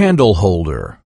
candle holder.